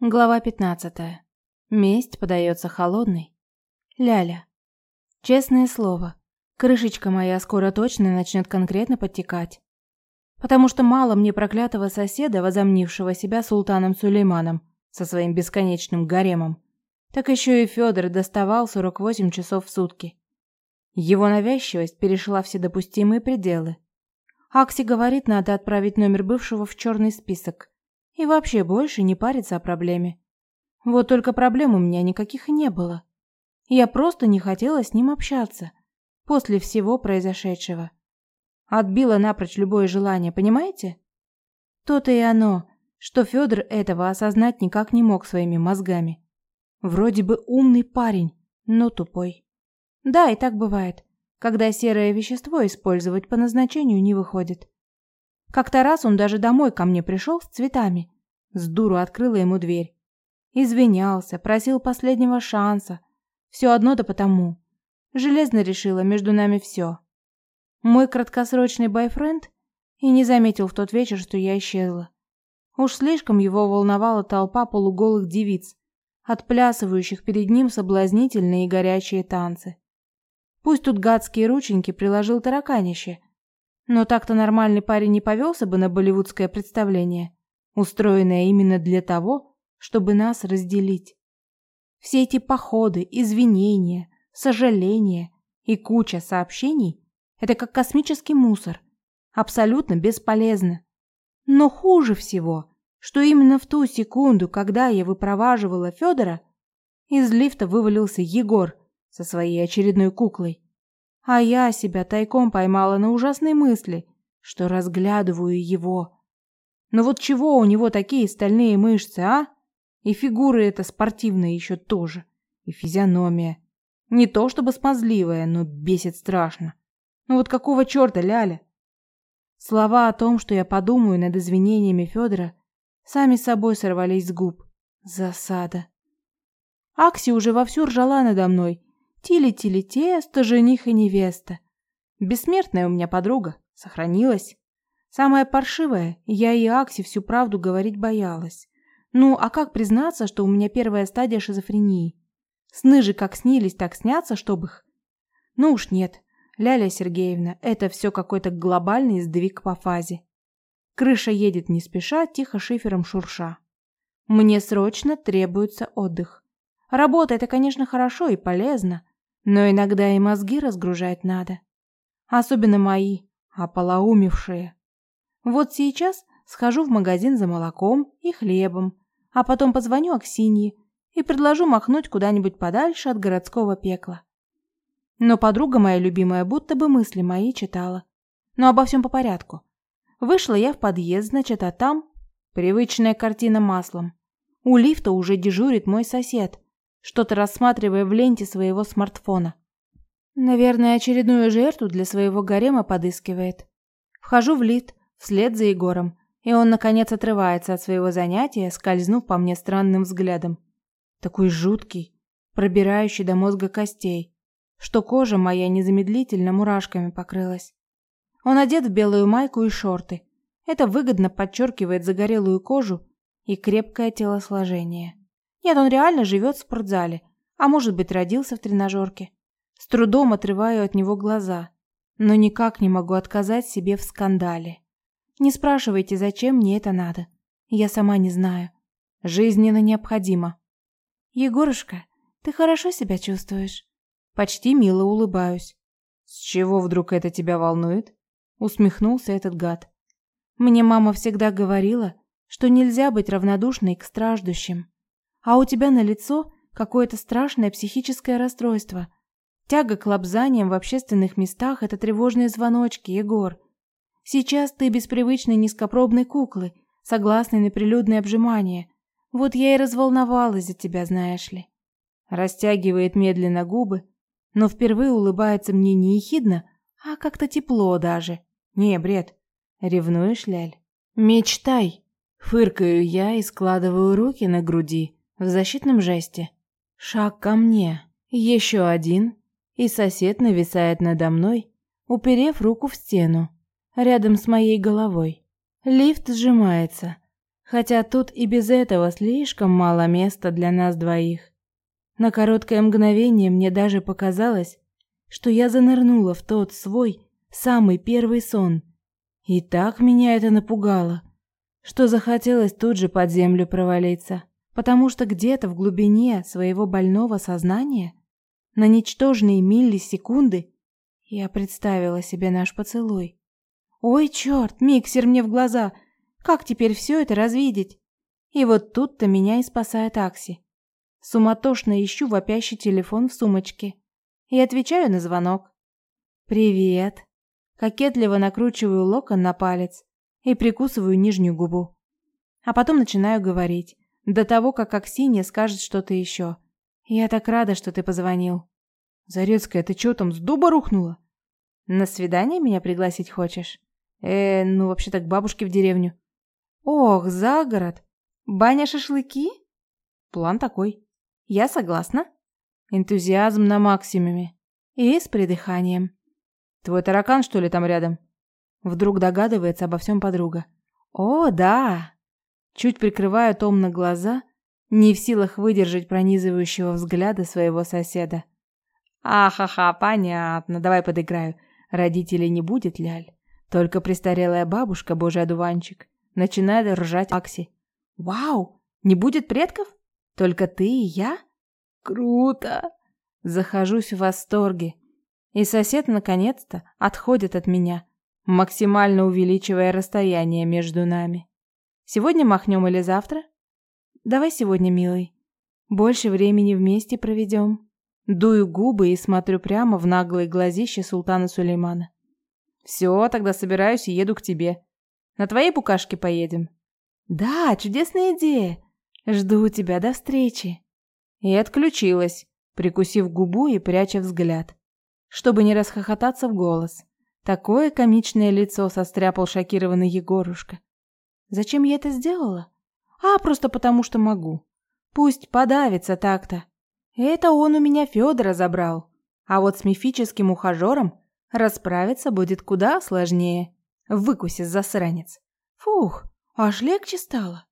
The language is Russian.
Глава 15. Месть подается холодной. Ляля. Честное слово, крышечка моя скоро точно начнет конкретно подтекать. Потому что мало мне проклятого соседа, возомнившего себя султаном Сулейманом со своим бесконечным гаремом, так еще и Федор доставал 48 часов в сутки. Его навязчивость перешла все допустимые пределы. Акси говорит, надо отправить номер бывшего в черный список – и вообще больше не париться о проблеме. Вот только проблем у меня никаких не было. Я просто не хотела с ним общаться после всего произошедшего. Отбила напрочь любое желание, понимаете? То-то и оно, что Федор этого осознать никак не мог своими мозгами. Вроде бы умный парень, но тупой. Да, и так бывает, когда серое вещество использовать по назначению не выходит. Как-то раз он даже домой ко мне пришел с цветами. С дуру открыла ему дверь. Извинялся, просил последнего шанса. Все одно да потому. Железно решила между нами все. Мой краткосрочный бойфренд и не заметил в тот вечер, что я исчезла. Уж слишком его волновала толпа полуголых девиц, отплясывающих перед ним соблазнительные и горячие танцы. Пусть тут гадские рученьки приложил тараканище, но так-то нормальный парень не повелся бы на болливудское представление, устроенное именно для того, чтобы нас разделить. Все эти походы, извинения, сожаления и куча сообщений – это как космический мусор, абсолютно бесполезно. Но хуже всего, что именно в ту секунду, когда я выпроваживала Федора, из лифта вывалился Егор со своей очередной куклой. А я себя тайком поймала на ужасной мысли, что разглядываю его. Но вот чего у него такие стальные мышцы, а? И фигура эта спортивная еще тоже. И физиономия. Не то чтобы смазливая, но бесит страшно. Ну вот какого черта, Ляля? Слова о том, что я подумаю над извинениями Федора, сами собой сорвались с губ. Засада. Акси уже вовсю ржала надо мной Тили-тили тесто, жених и невеста. Бессмертная у меня подруга, сохранилась. Самое паршивое, я и Акси всю правду говорить боялась. Ну, а как признаться, что у меня первая стадия шизофрении? Сны же как снились, так снятся, чтобы их... Ну уж нет, Ляля Сергеевна, это все какой-то глобальный сдвиг по фазе. Крыша едет не спеша, тихо шифером шурша. Мне срочно требуется отдых. Работа – это, конечно, хорошо и полезно, но иногда и мозги разгружать надо. Особенно мои, ополоумевшие. Вот сейчас схожу в магазин за молоком и хлебом, а потом позвоню Аксинье и предложу махнуть куда-нибудь подальше от городского пекла. Но подруга моя любимая будто бы мысли мои читала. Но обо всем по порядку. Вышла я в подъезд, значит, а там привычная картина маслом. У лифта уже дежурит мой сосед, что-то рассматривая в ленте своего смартфона. Наверное, очередную жертву для своего гарема подыскивает. Вхожу в лифт вслед за Егором, и он наконец отрывается от своего занятия, скользнув по мне странным взглядом. Такой жуткий, пробирающий до мозга костей, что кожа моя незамедлительно мурашками покрылась. Он одет в белую майку и шорты. Это выгодно подчеркивает загорелую кожу и крепкое телосложение. Нет, он реально живет в спортзале, а может быть родился в тренажерке. С трудом отрываю от него глаза, но никак не могу отказать себе в скандале. Не спрашивайте, зачем мне это надо. Я сама не знаю. Жизненно необходимо. Егорушка, ты хорошо себя чувствуешь? Почти мило улыбаюсь. С чего вдруг это тебя волнует? Усмехнулся этот гад. Мне мама всегда говорила, что нельзя быть равнодушной к страждущим. А у тебя на лицо какое-то страшное психическое расстройство. Тяга к лапзаниям в общественных местах – это тревожные звоночки, Егор. Сейчас ты без привычной низкопробной куклы, согласной на прилюдное обжимание. Вот я и разволновалась за тебя, знаешь ли. Растягивает медленно губы, но впервые улыбается мне не ехидно, а как-то тепло даже. Не, бред. Ревнуешь, Ляль? Мечтай. Фыркаю я и складываю руки на груди в защитном жесте. Шаг ко мне. Еще один. И сосед нависает надо мной, уперев руку в стену, рядом с моей головой. Лифт сжимается. Хотя тут и без этого слишком мало места для нас двоих. На короткое мгновение мне даже показалось, что я занырнула в тот свой самый первый сон. И так меня это напугало, что захотелось тут же под землю провалиться, потому что где-то в глубине своего больного сознания на ничтожные миллисекунды я представила себе наш поцелуй. Ой, черт, миксер мне в глаза. Как теперь все это развидеть? И вот тут-то меня и спасает Акси. Суматошно ищу вопящий телефон в сумочке и отвечаю на звонок. «Привет». Кокетливо накручиваю локон на палец и прикусываю нижнюю губу. А потом начинаю говорить, до того, как Аксинья скажет что-то еще. «Я так рада, что ты позвонил». «Зарецкая, ты чё там, с дуба рухнула?» «На свидание меня пригласить хочешь?» «Э, ну вообще-то к бабушке в деревню». «Ох, за город! Баня-шашлыки?» «План такой». «Я согласна». Энтузиазм на максимуме. И с придыханием. «Твой таракан, что ли, там рядом?» Вдруг догадывается обо всем подруга. «О, да!» Чуть прикрываю томно глаза, не в силах выдержать пронизывающего взгляда своего соседа. «Ахаха, понятно, давай подыграю. Родителей не будет, Ляль. Только престарелая бабушка, божий одуванчик, начинает ржать Акси. Вау, не будет предков? Только ты и я? Круто! Захожусь в восторге. И сосед наконец-то отходит от меня, максимально увеличивая расстояние между нами. Сегодня махнем или завтра? Давай сегодня, милый. Больше времени вместе проведем. Дую губы и смотрю прямо в наглые глазища султана Сулеймана. Все, тогда собираюсь и еду к тебе. На твоей букашке поедем. Да, чудесная идея. Жду тебя до встречи. И отключилась, прикусив губу и пряча взгляд, чтобы не расхохотаться в голос. Такое комичное лицо состряпал шокированный Егорушка. Зачем я это сделала? А, просто потому что могу. Пусть подавится так-то. Это он у меня Федора забрал. А вот с мифическим ухажером расправиться будет куда сложнее. Выкуси, засранец. Фух, аж легче стало.